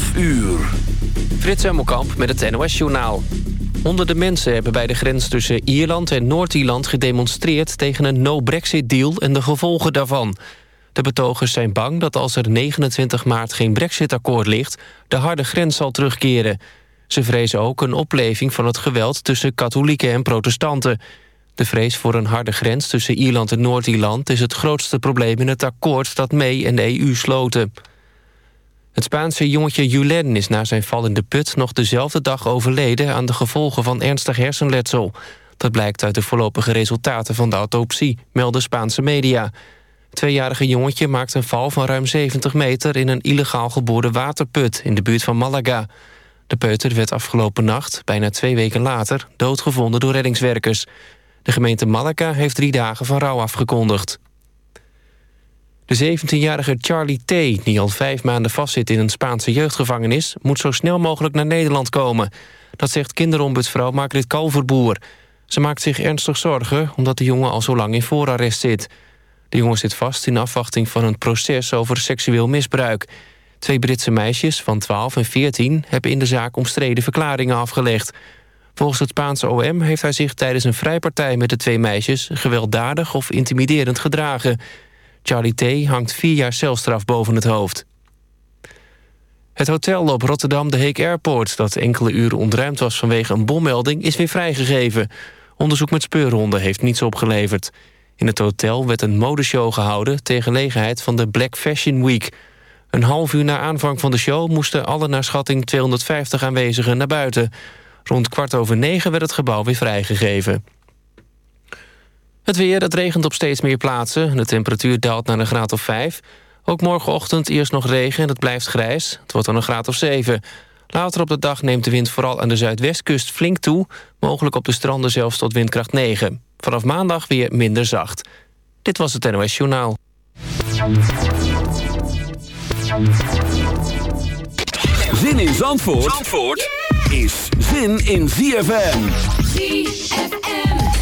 12 uur. Frits Hemmelkamp met het NOS-journaal. Honderden mensen hebben bij de grens tussen Ierland en Noord-Ierland gedemonstreerd... tegen een no-Brexit-deal en de gevolgen daarvan. De betogers zijn bang dat als er 29 maart geen Brexit-akkoord ligt... de harde grens zal terugkeren. Ze vrezen ook een opleving van het geweld tussen katholieken en protestanten. De vrees voor een harde grens tussen Ierland en Noord-Ierland... is het grootste probleem in het akkoord dat mee en de EU sloten. Het Spaanse jongetje Julen is na zijn val in de put... nog dezelfde dag overleden aan de gevolgen van ernstig hersenletsel. Dat blijkt uit de voorlopige resultaten van de autopsie, melden Spaanse media. Het tweejarige jongetje maakt een val van ruim 70 meter... in een illegaal geboorde waterput in de buurt van Malaga. De peuter werd afgelopen nacht, bijna twee weken later... doodgevonden door reddingswerkers. De gemeente Malaga heeft drie dagen van rouw afgekondigd. De 17-jarige Charlie T., die al vijf maanden vastzit in een Spaanse jeugdgevangenis... moet zo snel mogelijk naar Nederland komen. Dat zegt kinderombudsvrouw Margrit Kalverboer. Ze maakt zich ernstig zorgen omdat de jongen al zo lang in voorarrest zit. De jongen zit vast in afwachting van een proces over seksueel misbruik. Twee Britse meisjes van 12 en 14 hebben in de zaak omstreden verklaringen afgelegd. Volgens het Spaanse OM heeft hij zich tijdens een vrijpartij met de twee meisjes... gewelddadig of intimiderend gedragen... Charlie T. hangt vier jaar celstraf boven het hoofd. Het hotel op Rotterdam de Heek Airport... dat enkele uren ontruimd was vanwege een bommelding... is weer vrijgegeven. Onderzoek met speurhonden heeft niets opgeleverd. In het hotel werd een modeshow gehouden... ter gelegenheid van de Black Fashion Week. Een half uur na aanvang van de show... moesten alle naar schatting 250 aanwezigen naar buiten. Rond kwart over negen werd het gebouw weer vrijgegeven. Het weer, het regent op steeds meer plaatsen. De temperatuur daalt naar een graad of 5. Ook morgenochtend eerst nog regen en het blijft grijs. Het wordt dan een graad of 7. Later op de dag neemt de wind vooral aan de zuidwestkust flink toe. Mogelijk op de stranden zelfs tot windkracht 9. Vanaf maandag weer minder zacht. Dit was het NOS Journaal. Zin in Zandvoort, Zandvoort is zin in ZFM. ZFM.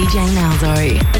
DJ Malzo.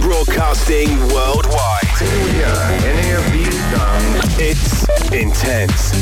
Broadcasting worldwide. If you hear any of these songs, it's intense.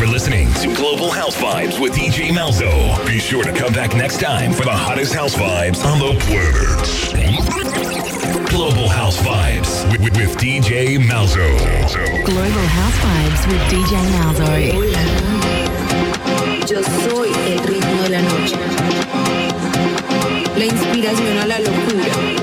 To Global House Vibes with DJ Malzo. Be sure to come back next time for the hottest house vibes on the planet. Global House Vibes with, with, with DJ Malzo. Global House Vibes with DJ Malzo. Yo soy el ritmo de la noche. La inspiración a la locura.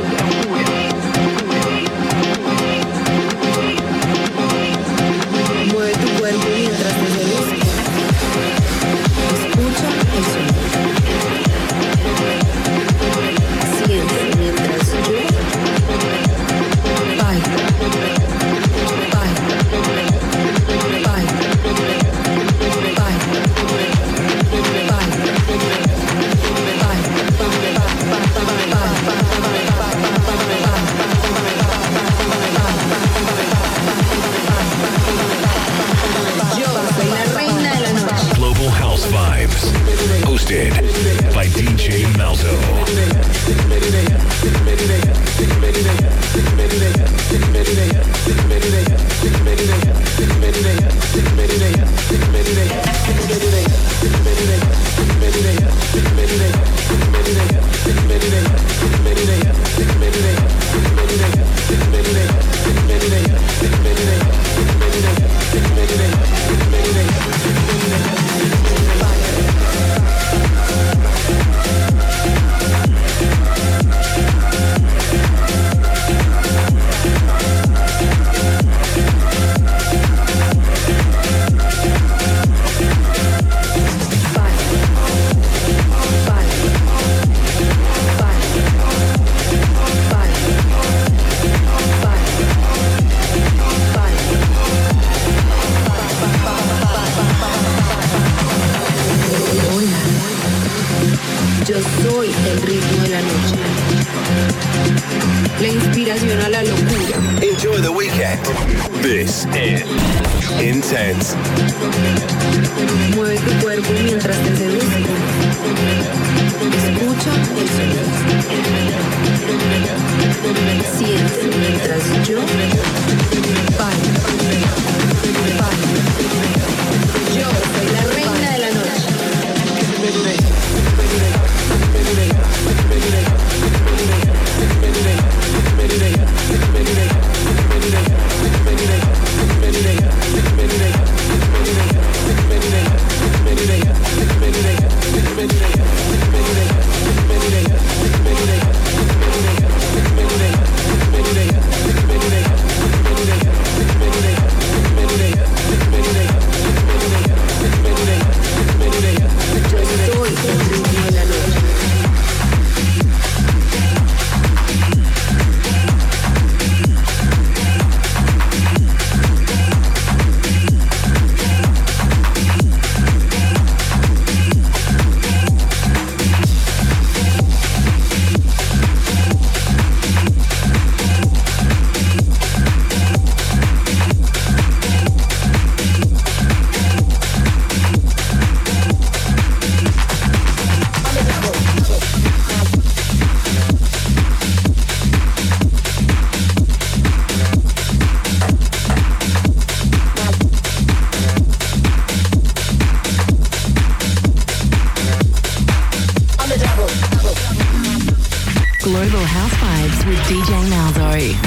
did. Roy.